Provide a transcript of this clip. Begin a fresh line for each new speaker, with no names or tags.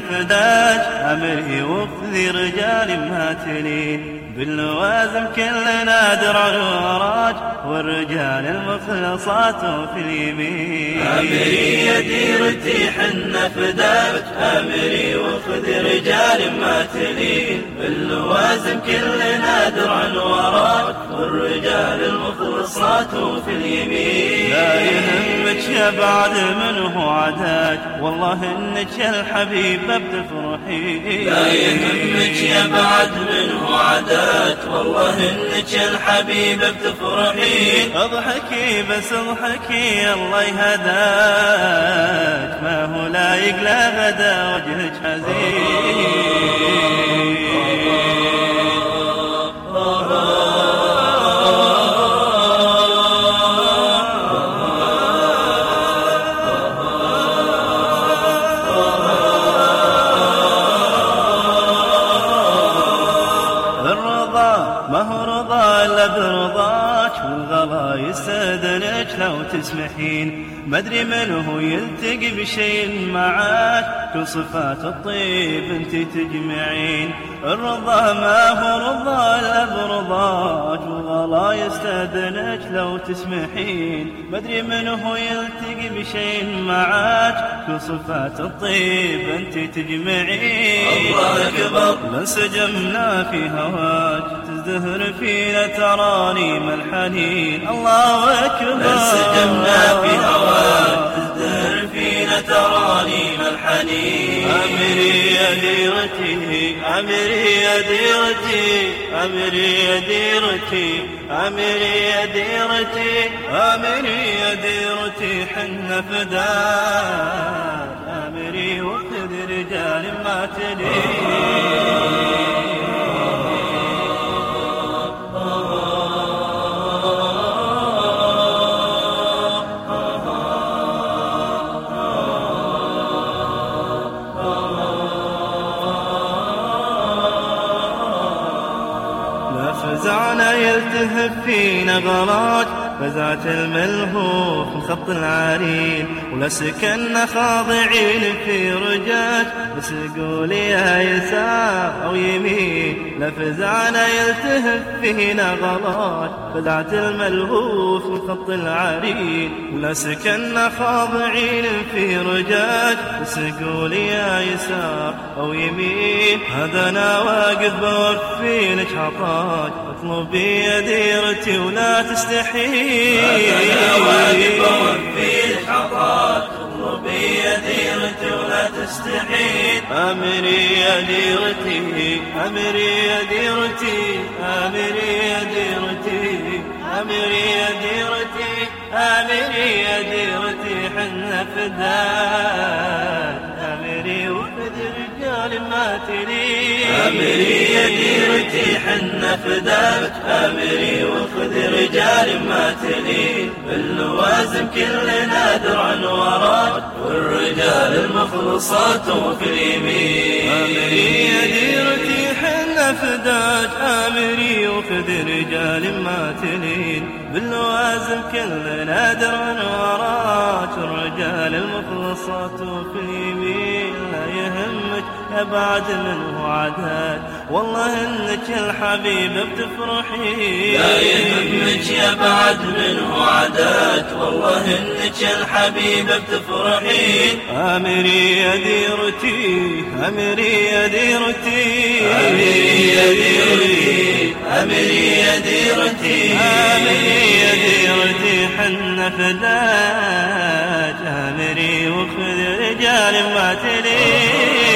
فداج أمري وفذي رجال مهاتلين باللوازم كلنا درع وراج والرجال المخلصات في اليمين.
أمري يا ديرتي حنا فداك أمري وخذ رجال ماتلين باللوازم كلنا درع وراج والرجال المخلصات في اليمين.
لا يهمك يا بعد منه عداك والله إنك يا الحبيب بتفرحي
لا يهمك يا بعد عداك والله إنك يا الحبيب بتفرحين.
اضحكي بس اضحكي الله يهداك. ما هو لايق لا غدا وجهك حزين. يستدنك لو تسمحين ما أدري من هو يلتقي بشيء معاك. كل صفات الطيب أنت تجمعين. الرضا ما هو رضا الا برضاك والغلا يستدنك لو تسمحين ما أدري من هو يلتقي بشيء معاك. كل صفات الطيب أنت تجمعين.
الله أكبر.
من سجمنا في هواك. تزدهر فينا ترانيم الحنين الله أكبر.
انسجمنا في هواك تزدهر فينا ترانيم الحنين
أمري يا ديرتي. أمري يا ديرتي. أمري يا ديرتي. أمري يا ديرتي. أمري يا ديرتي. حنا فداك أمري وخذ رجال ما تلين يلتهب فينا غلط فزعت الملهوف خط العرين. ولسكنا خاضعين في رجاج بس قول يا يسار أو يمين. لفزعنا يلتهب فينا غلط فزعت الملهوف خط العرين. ولسكنا خاضعين في رجاج بس قول يا يسار أو يمين. هذا أنا واقف بوفي لك عطاك اطلبي ديرتي ولا تستحي.
اطلبي يا ديرتي ولا
أمري يا ديرتي أمري يا ديرتي أمري يا ديرتي أمري يا ديرتي أمري يا ديرتي حنا فداك رجال ما تريد
أمري يا ديرتي حنا فداك أمري وخذ رجال ما تلين باللوازم كلنا درعا وراك والرجال المخلصات في اليمين.
أمري يا ديرتي حنا فداك أمري وخذ رجال باللوازم الرجال المخلصات في اليمين لا يهمك أبعد منه عداد والله إنك الحبيب بتفرحي.
لا يهمك. يا بعد منه عادات والله إنك الحبيب بتفرحين.
أمري يا ديرتي أمري يا ديرتي.
أمري يا ديرتي أمري يا ديرتي.
أمري يا ديرتي حنا فداك. أمري وخذ رجال ما تلي